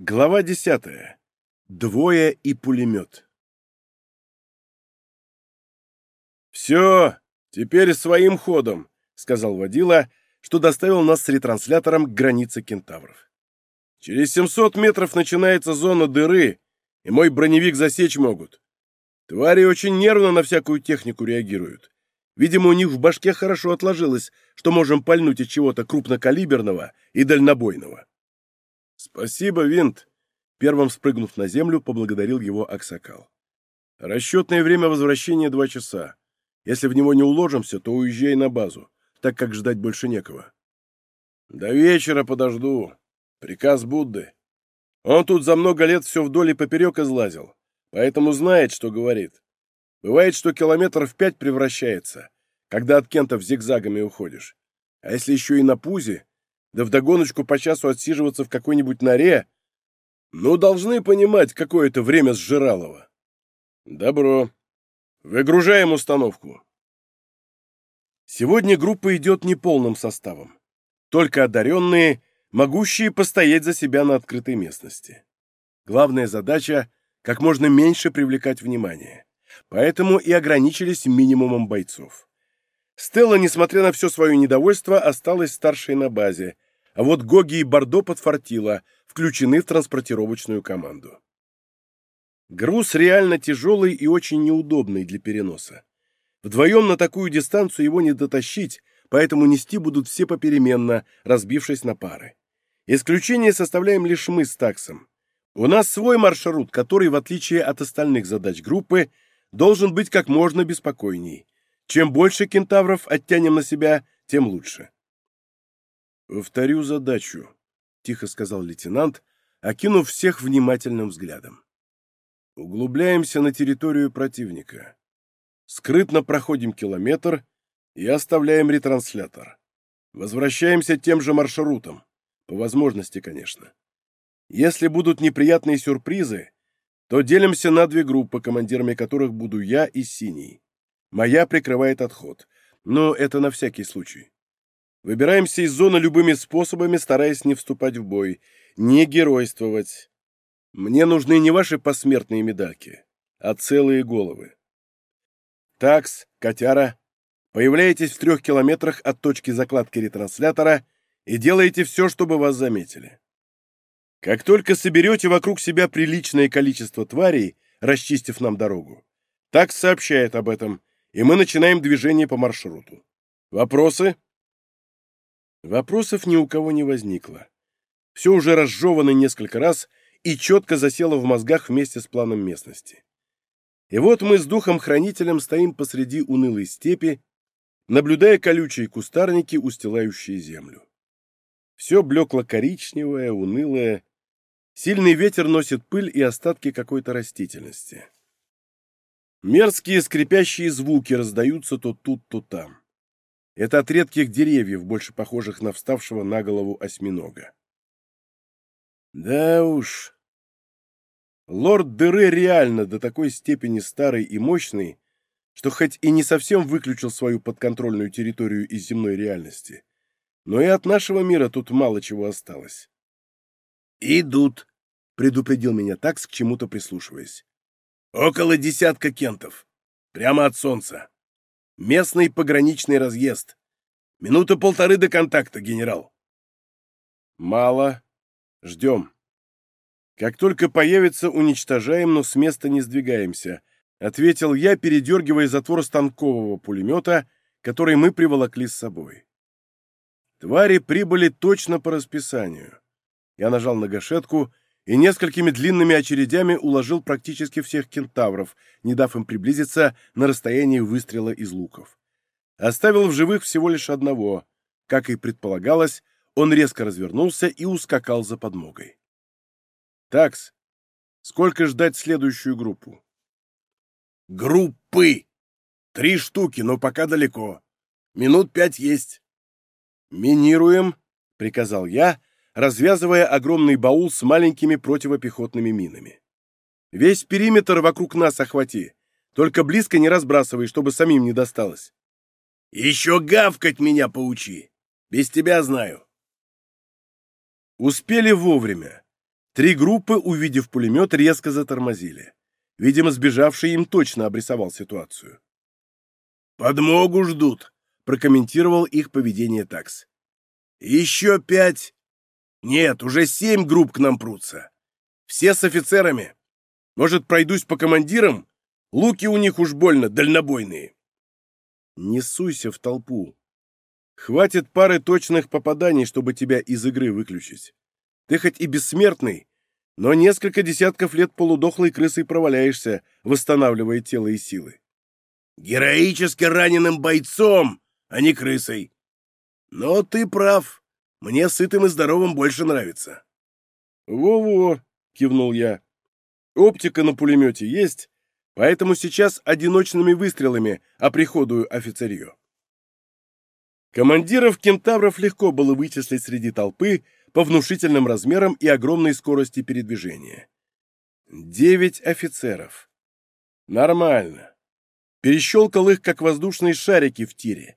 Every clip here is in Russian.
Глава десятая. Двое и пулемет. «Все, теперь своим ходом», — сказал водила, что доставил нас с ретранслятором к границе кентавров. «Через 700 метров начинается зона дыры, и мой броневик засечь могут. Твари очень нервно на всякую технику реагируют. Видимо, у них в башке хорошо отложилось, что можем пальнуть от чего-то крупнокалиберного и дальнобойного. «Спасибо, Винт!» Первым спрыгнув на землю, поблагодарил его Аксакал. «Расчетное время возвращения два часа. Если в него не уложимся, то уезжай на базу, так как ждать больше некого». «До вечера подожду. Приказ Будды. Он тут за много лет все вдоль и поперек излазил, поэтому знает, что говорит. Бывает, что километр в пять превращается, когда от кентов зигзагами уходишь. А если еще и на пузе, да вдогоночку по часу отсиживаться в какой-нибудь норе, ну, должны понимать, какое это время сжиралово. Добро. Выгружаем установку. Сегодня группа идет неполным составом. Только одаренные, могущие постоять за себя на открытой местности. Главная задача — как можно меньше привлекать внимание. Поэтому и ограничились минимумом бойцов. Стелла, несмотря на все свое недовольство, осталась старшей на базе, а вот Гоги и Бордо подфартило, включены в транспортировочную команду. Груз реально тяжелый и очень неудобный для переноса. Вдвоем на такую дистанцию его не дотащить, поэтому нести будут все попеременно, разбившись на пары. Исключение составляем лишь мы с таксом. У нас свой маршрут, который, в отличие от остальных задач группы, должен быть как можно беспокойней. Чем больше кентавров оттянем на себя, тем лучше. «Повторю задачу», — тихо сказал лейтенант, окинув всех внимательным взглядом. «Углубляемся на территорию противника. Скрытно проходим километр и оставляем ретранслятор. Возвращаемся тем же маршрутом. По возможности, конечно. Если будут неприятные сюрпризы, то делимся на две группы, командирами которых буду я и Синий. Моя прикрывает отход, но это на всякий случай. Выбираемся из зоны любыми способами, стараясь не вступать в бой, не геройствовать. Мне нужны не ваши посмертные медальки, а целые головы. Такс, котяра, появляетесь в трех километрах от точки закладки ретранслятора и делаете все, чтобы вас заметили. Как только соберете вокруг себя приличное количество тварей, расчистив нам дорогу, так сообщает об этом, и мы начинаем движение по маршруту. Вопросы? Вопросов ни у кого не возникло. Все уже разжевано несколько раз и четко засело в мозгах вместе с планом местности. И вот мы с духом-хранителем стоим посреди унылой степи, наблюдая колючие кустарники, устилающие землю. Все блекло-коричневое, унылое, Сильный ветер носит пыль и остатки какой-то растительности. Мерзкие скрипящие звуки раздаются то тут, то там. Это от редких деревьев, больше похожих на вставшего на голову осьминога. Да уж. Лорд Дыры реально до такой степени старый и мощный, что хоть и не совсем выключил свою подконтрольную территорию из земной реальности, но и от нашего мира тут мало чего осталось. «Идут», предупредил меня такс, к чему-то прислушиваясь. «Около десятка кентов. Прямо от солнца. Местный пограничный разъезд. Минута полторы до контакта, генерал». «Мало. Ждем. Как только появится, уничтожаем, но с места не сдвигаемся», — ответил я, передергивая затвор станкового пулемета, который мы приволокли с собой. Твари прибыли точно по расписанию. Я нажал на гашетку — и несколькими длинными очередями уложил практически всех кентавров, не дав им приблизиться на расстояние выстрела из луков. Оставил в живых всего лишь одного. Как и предполагалось, он резко развернулся и ускакал за подмогой. «Такс, сколько ждать следующую группу?» «Группы! Три штуки, но пока далеко. Минут пять есть». «Минируем», — приказал я, развязывая огромный баул с маленькими противопехотными минами. «Весь периметр вокруг нас охвати. Только близко не разбрасывай, чтобы самим не досталось». «Еще гавкать меня поучи. Без тебя знаю». Успели вовремя. Три группы, увидев пулемет, резко затормозили. Видимо, сбежавший им точно обрисовал ситуацию. «Подмогу ждут», — прокомментировал их поведение такс. «Еще пять... Нет, уже семь групп к нам прутся. Все с офицерами. Может, пройдусь по командирам? Луки у них уж больно дальнобойные». «Не суйся в толпу. Хватит пары точных попаданий, чтобы тебя из игры выключить. Ты хоть и бессмертный, но несколько десятков лет полудохлой крысой проваляешься, восстанавливая тело и силы. Героически раненым бойцом, а не крысой. Но ты прав. Мне сытым и здоровым больше нравится. Во-во, кивнул я. Оптика на пулемете есть, поэтому сейчас одиночными выстрелами оприходую офицерью. Командиров кентавров легко было вычислить среди толпы по внушительным размерам и огромной скорости передвижения. Девять офицеров. Нормально. Перещелкал их, как воздушные шарики в тире.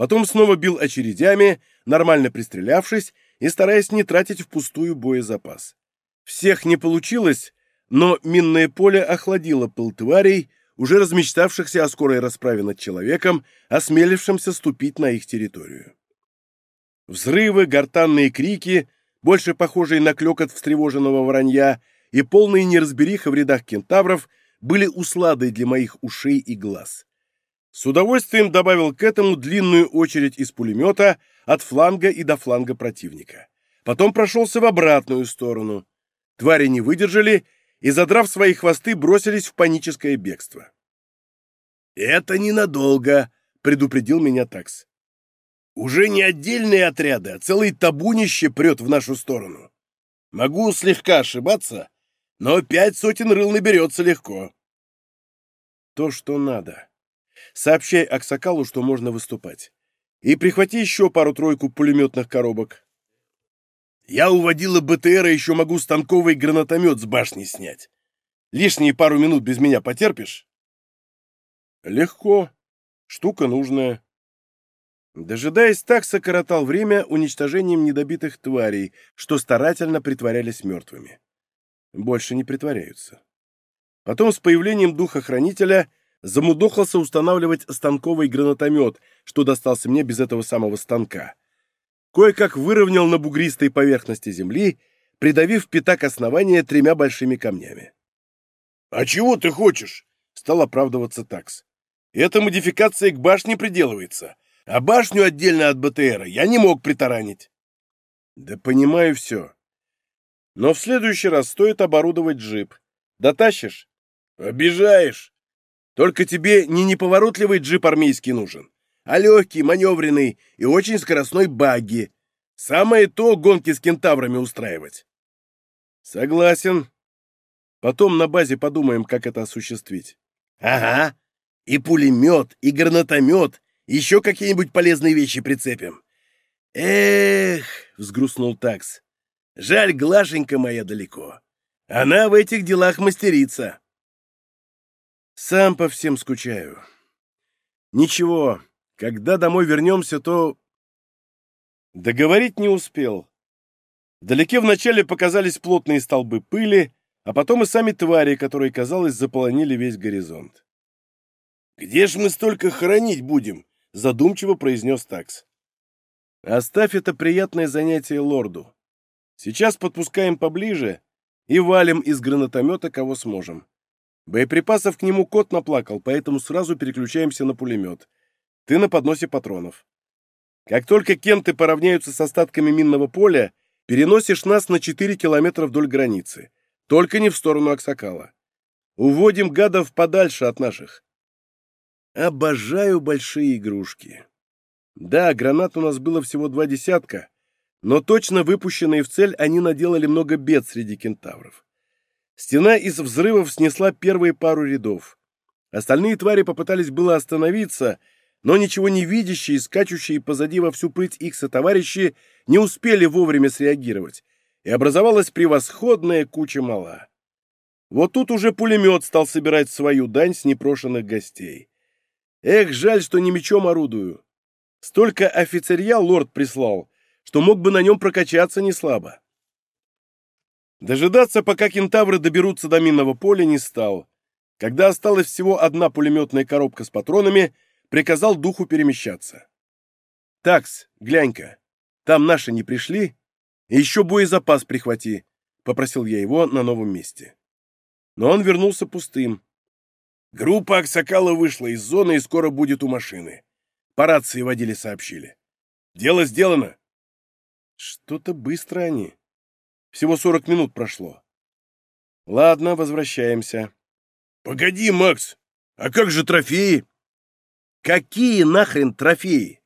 Потом снова бил очередями, нормально пристрелявшись и стараясь не тратить впустую боезапас. Всех не получилось, но минное поле охладило пыл тварей, уже размечтавшихся о скорой расправе над человеком, осмелившимся ступить на их территорию. Взрывы, гортанные крики, больше похожие на клёкот встревоженного воронья, и полные неразбериха в рядах кентавров были усладой для моих ушей и глаз. С удовольствием добавил к этому длинную очередь из пулемета от фланга и до фланга противника. Потом прошелся в обратную сторону. Твари не выдержали и, задрав свои хвосты, бросились в паническое бегство. «Это ненадолго», — предупредил меня такс. «Уже не отдельные отряды, а целый табунище прет в нашу сторону. Могу слегка ошибаться, но пять сотен рыл наберется легко». «То, что надо. Сообщай Аксакалу, что можно выступать. И прихвати еще пару-тройку пулеметных коробок. Я уводила БТР, и еще могу станковый гранатомет с башни снять. Лишние пару минут без меня потерпишь? Легко. Штука нужная. Дожидаясь так, сократал время уничтожением недобитых тварей, что старательно притворялись мертвыми. Больше не притворяются. Потом с появлением духа-хранителя замудохался устанавливать станковый гранатомет, что достался мне без этого самого станка кое-как выровнял на бугристой поверхности земли, придавив пятак основания тремя большими камнями. «А чего ты хочешь?» — стал оправдываться такс. «Эта модификация к башне приделывается, а башню отдельно от БТРа я не мог притаранить». «Да понимаю все. Но в следующий раз стоит оборудовать джип. Дотащишь?» «Обижаешь. Только тебе не неповоротливый джип армейский нужен, а легкий, маневренный и очень скоростной багги. Самое то гонки с кентаврами устраивать. Согласен. Потом на базе подумаем, как это осуществить. Ага. И пулемет, и гранатомет, еще какие-нибудь полезные вещи прицепим. Эх, взгрустнул такс. Жаль, Глашенька моя далеко. Она в этих делах мастерица. Сам по всем скучаю. Ничего, когда домой вернемся, то...» Договорить не успел. Вдалеке вначале показались плотные столбы пыли, а потом и сами твари, которые, казалось, заполонили весь горизонт. «Где ж мы столько хоронить будем?» — задумчиво произнес такс. «Оставь это приятное занятие лорду. Сейчас подпускаем поближе и валим из гранатомета, кого сможем. Боеприпасов к нему кот наплакал, поэтому сразу переключаемся на пулемет. Ты на подносе патронов. Как только кенты поравняются с остатками минного поля, переносишь нас на 4 километра вдоль границы. Только не в сторону Аксакала. Уводим гадов подальше от наших. Обожаю большие игрушки. Да, гранат у нас было всего два десятка, но точно выпущенные в цель они наделали много бед среди кентавров. Стена из взрывов снесла первые пару рядов. Остальные твари попытались было остановиться, но ничего не видящие, скачущие позади во всю прыть их сотоварищи не успели вовремя среагировать, и образовалась превосходная куча мала. Вот тут уже пулемет стал собирать свою дань с непрошенных гостей. Эх, жаль, что не мечом орудую. Столько офицерья лорд прислал, что мог бы на нем прокачаться неслабо. Дожидаться, пока кентавры доберутся до минного поля, не стал. Когда осталась всего одна пулеметная коробка с патронами, приказал духу перемещаться. «Такс, глянь-ка, там наши не пришли? И еще боезапас прихвати», — попросил я его на новом месте. Но он вернулся пустым. Группа Аксакала вышла из зоны и скоро будет у машины. По рации водили сообщили. Дело сделано. Что-то быстро они. Всего сорок минут прошло. Ладно, возвращаемся. Погоди, Макс, а как же трофеи? Какие нахрен трофеи?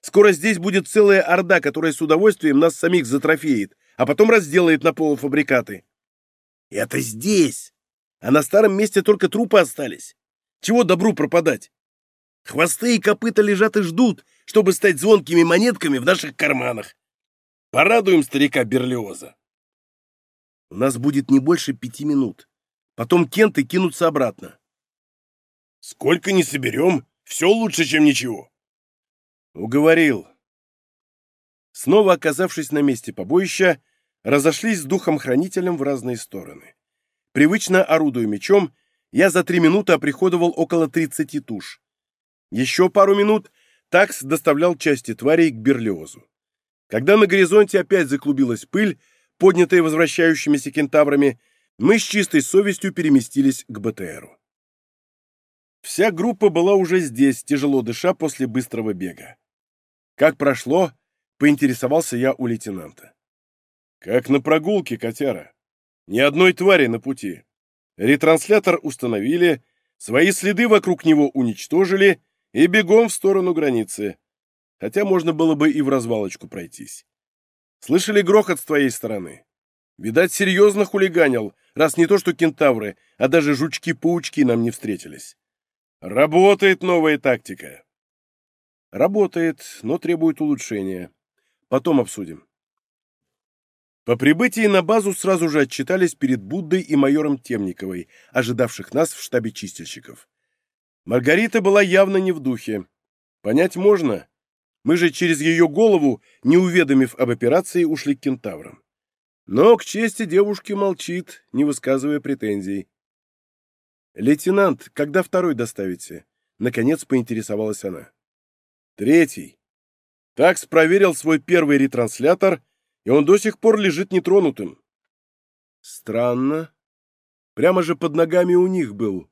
Скоро здесь будет целая орда, которая с удовольствием нас самих затрофеет, а потом разделает на полуфабрикаты. Это здесь. А на старом месте только трупы остались. Чего добру пропадать? Хвосты и копыта лежат и ждут, чтобы стать звонкими монетками в наших карманах. Порадуем старика Берлиоза. У нас будет не больше пяти минут. Потом кенты кинутся обратно. Сколько не соберем, все лучше, чем ничего. Уговорил. Снова оказавшись на месте побоища, разошлись с духом-хранителем в разные стороны. Привычно орудуя мечом, я за три минуты оприходовал около 30 туш. Еще пару минут такс доставлял части тварей к Берлиозу. Когда на горизонте опять заклубилась пыль, поднятые возвращающимися кентаврами, мы с чистой совестью переместились к БТРу. Вся группа была уже здесь, тяжело дыша после быстрого бега. Как прошло, поинтересовался я у лейтенанта. Как на прогулке, котяра. Ни одной твари на пути. Ретранслятор установили, свои следы вокруг него уничтожили и бегом в сторону границы. Хотя можно было бы и в развалочку пройтись. Слышали грохот с твоей стороны? Видать, серьезно хулиганил, раз не то что кентавры, а даже жучки-паучки нам не встретились. Работает новая тактика. Работает, но требует улучшения. Потом обсудим. По прибытии на базу сразу же отчитались перед Буддой и майором Темниковой, ожидавших нас в штабе чистильщиков. Маргарита была явно не в духе. Понять можно, мы же через ее голову, не уведомив об операции, ушли к кентаврам. Но к чести девушки молчит, не высказывая претензий. «Лейтенант, когда второй доставите?» Наконец поинтересовалась она. «Третий. Такс проверил свой первый ретранслятор, и он до сих пор лежит нетронутым». «Странно. Прямо же под ногами у них был».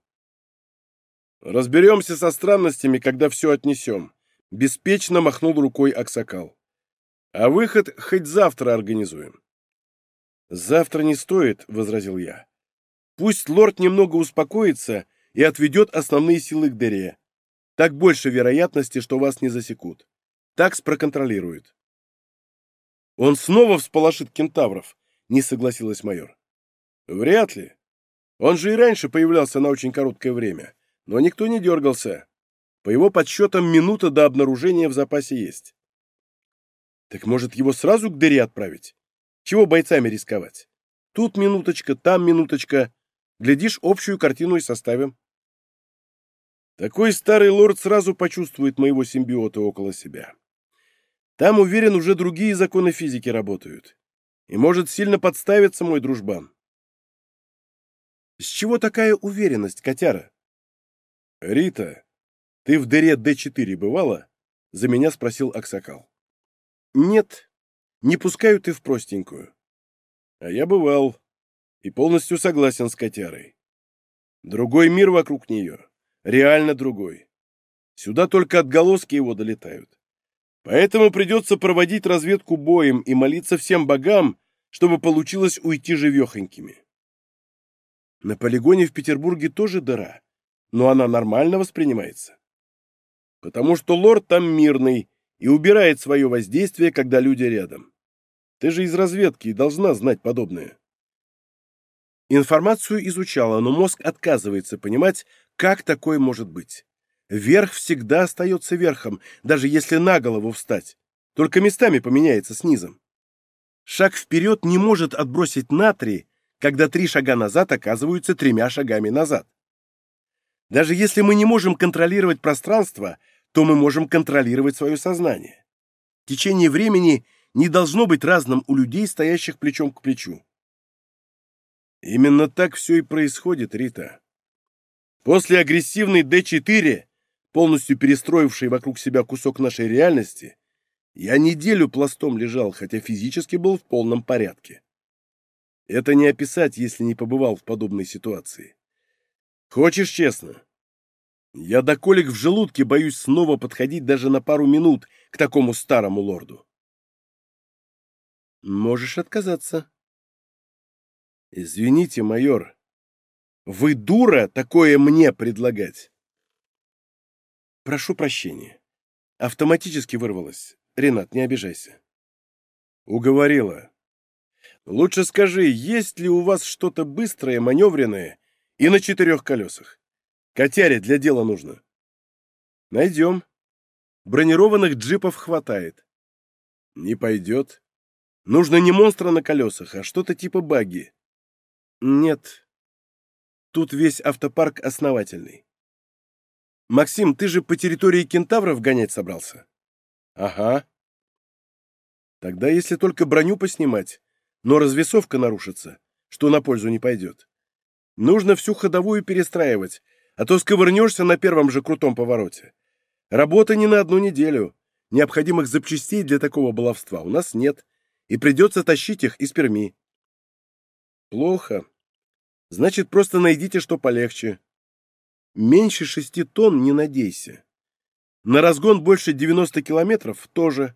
«Разберемся со странностями, когда все отнесем», Беспечно махнул рукой Аксакал. А выход хоть завтра организуем. Завтра не стоит, возразил я. Пусть лорд немного успокоится и отведет основные силы к дыре. Так больше вероятности, что вас не засекут. Такс проконтролирует. Он снова всполошит кентавров, не согласилась майор. Вряд ли. Он же и раньше появлялся на очень короткое время, но никто не дергался. По его подсчетам, минута до обнаружения в запасе есть. Так может, его сразу к дыре отправить? Чего бойцами рисковать? Тут минуточка, там минуточка. Глядишь, общую картину и составим. Такой старый лорд сразу почувствует моего симбиота около себя. Там, уверен, уже другие законы физики работают. И может сильно подставиться мой дружбан. С чего такая уверенность, котяра? Рита, «Ты в дыре Д-4 бывала?» — за меня спросил Аксакал. «Нет, не пускаю ты в простенькую». «А я бывал и полностью согласен с котярой. Другой мир вокруг нее, реально другой. Сюда только отголоски его долетают. Поэтому придется проводить разведку боем и молиться всем богам, чтобы получилось уйти живехонькими. На полигоне в Петербурге тоже дыра, но она нормально воспринимается потому что лорд там мирный и убирает свое воздействие, когда люди рядом. Ты же из разведки и должна знать подобное. Информацию изучала, но мозг отказывается понимать, как такое может быть. Верх всегда остается верхом, даже если на голову встать. Только местами поменяется снизом. Шаг вперед не может отбросить натрий, когда три шага назад оказываются тремя шагами назад. Даже если мы не можем контролировать пространство, то мы можем контролировать свое сознание. Течение времени не должно быть разным у людей, стоящих плечом к плечу. Именно так все и происходит, Рита. После агрессивной Д-4, полностью перестроившей вокруг себя кусок нашей реальности, я неделю пластом лежал, хотя физически был в полном порядке. Это не описать, если не побывал в подобной ситуации. Хочешь честно? Я до колик в желудке боюсь снова подходить даже на пару минут к такому старому лорду. Можешь отказаться. Извините, майор. Вы дура такое мне предлагать. Прошу прощения. Автоматически вырвалось. Ренат, не обижайся. Уговорила. Лучше скажи, есть ли у вас что-то быстрое, маневренное и на четырех колесах? Котяре для дела нужно. Найдем. Бронированных джипов хватает. Не пойдет. Нужно не монстра на колесах, а что-то типа багги. Нет. Тут весь автопарк основательный. Максим, ты же по территории кентавров гонять собрался? Ага. Тогда если только броню поснимать, но развесовка нарушится, что на пользу не пойдет. Нужно всю ходовую перестраивать, а то сковырнешься на первом же крутом повороте. Работа не на одну неделю. Необходимых запчастей для такого баловства у нас нет, и придется тащить их из Перми. Плохо. Значит, просто найдите что полегче. Меньше шести тонн не надейся. На разгон больше 90 километров тоже.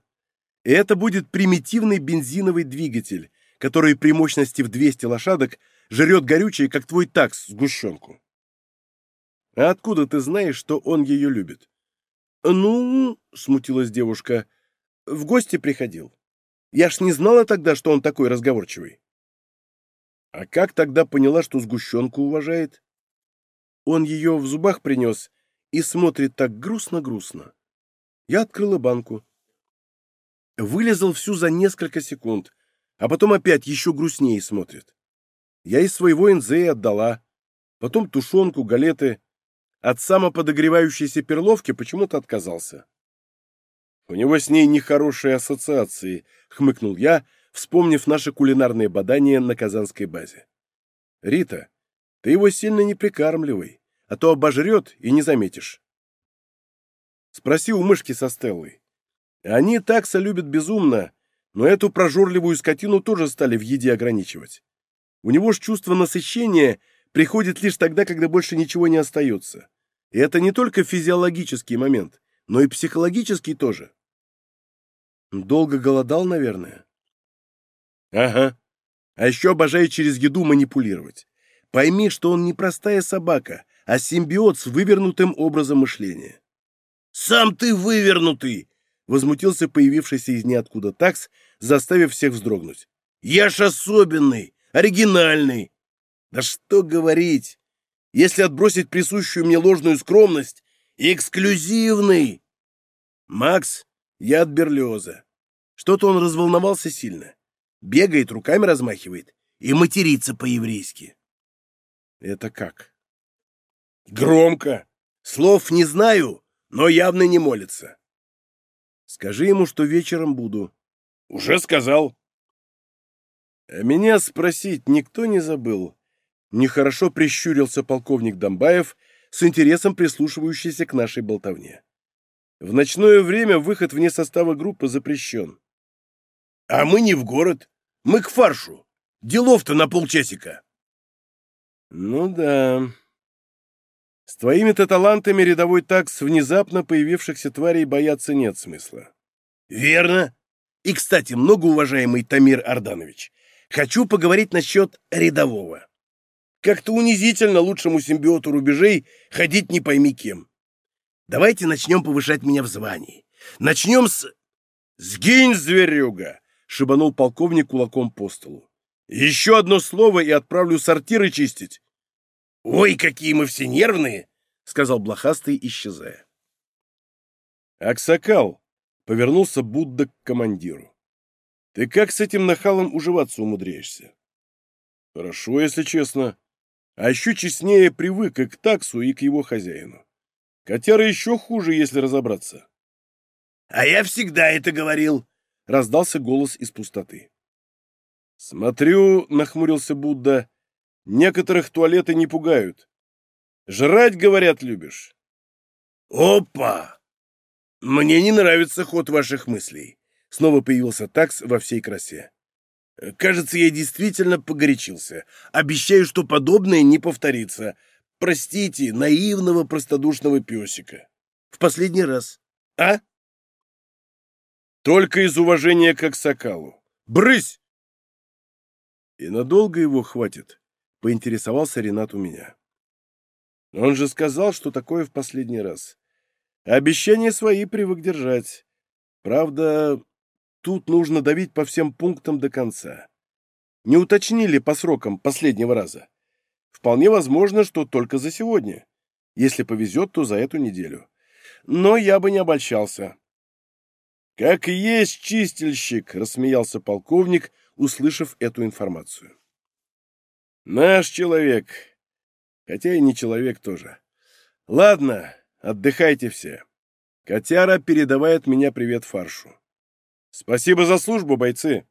И это будет примитивный бензиновый двигатель, который при мощности в 200 лошадок жрет горючее, как твой такс, сгущенку. А откуда ты знаешь, что он ее любит? Ну, смутилась девушка, в гости приходил. Я ж не знала тогда, что он такой разговорчивый. А как тогда поняла, что сгущенку уважает? Он ее в зубах принес и смотрит так грустно-грустно. Я открыла банку. Вылезал всю за несколько секунд, а потом опять еще грустнее смотрит. Я из своего НЗ отдала, потом тушенку, галеты, от самоподогревающейся перловки почему-то отказался. У него с ней нехорошие ассоциации, хмыкнул я, вспомнив наши кулинарные бадания на казанской базе. Рита, ты его сильно не прикармливай, а то обожрет и не заметишь. Спроси у мышки со Стеллой. Они такса любят безумно, но эту прожорливую скотину тоже стали в еде ограничивать. У него ж чувство насыщения приходит лишь тогда, когда больше ничего не остается. И это не только физиологический момент, но и психологический тоже. Долго голодал, наверное. Ага. А еще обожает через еду манипулировать. Пойми, что он не простая собака, а симбиот с вывернутым образом мышления. «Сам ты вывернутый!» — возмутился появившийся из ниоткуда такс, заставив всех вздрогнуть. «Я ж особенный, оригинальный!» «Да что говорить! если отбросить присущую мне ложную скромность, эксклюзивный. Макс, я от Берлиоза. Что-то он разволновался сильно. Бегает, руками размахивает и матерится по-еврейски. Это как? Громко. Слов не знаю, но явно не молится. Скажи ему, что вечером буду. Уже сказал. Меня спросить никто не забыл, Нехорошо прищурился полковник Домбаев, с интересом прислушивающийся к нашей болтовне. В ночное время выход вне состава группы запрещен. А мы не в город. Мы к фаршу. Делов-то на полчасика. Ну да. С твоими-то талантами рядовой такс внезапно появившихся тварей бояться нет смысла. Верно. И, кстати, многоуважаемый Тамир Арданович, хочу поговорить насчет рядового. Как-то унизительно лучшему симбиоту рубежей ходить не пойми кем. Давайте начнем повышать меня в звании. Начнем с... «Сгинь, зверюга!» — шибанул полковник кулаком по столу. «Еще одно слово и отправлю сортиры чистить». «Ой, какие мы все нервные!» — сказал блохастый, исчезая. «Аксакал!» — повернулся Будда к командиру. «Ты как с этим нахалом уживаться умудряешься?» «Хорошо, если честно а еще честнее привык и к таксу, и к его хозяину. Котяра еще хуже, если разобраться. — А я всегда это говорил, — раздался голос из пустоты. — Смотрю, — нахмурился Будда, Некоторых туалеты не пугают. Жрать, говорят, любишь. Опа! Мне не нравится ход ваших мыслей. Снова появился такс во всей красе. Кажется, я действительно погорячился. Обещаю, что подобное не повторится. Простите, наивного простодушного песика. В последний раз. А? Только из уважения к Аксакалу. Брысь! И надолго его хватит, поинтересовался Ренат у меня. Он же сказал, что такое в последний раз. Обещания свои привык держать. Правда, тут нужно давить по всем пунктам до конца. Не уточнили по срокам последнего раза. Вполне возможно, что только за сегодня. Если повезет, то за эту неделю. Но я бы не обольщался. «Как есть чистильщик!» — рассмеялся полковник, услышав эту информацию. «Наш человек. Хотя и не человек тоже. Ладно, отдыхайте все. Котяра передавает меня привет фаршу. Спасибо за службу, бойцы!»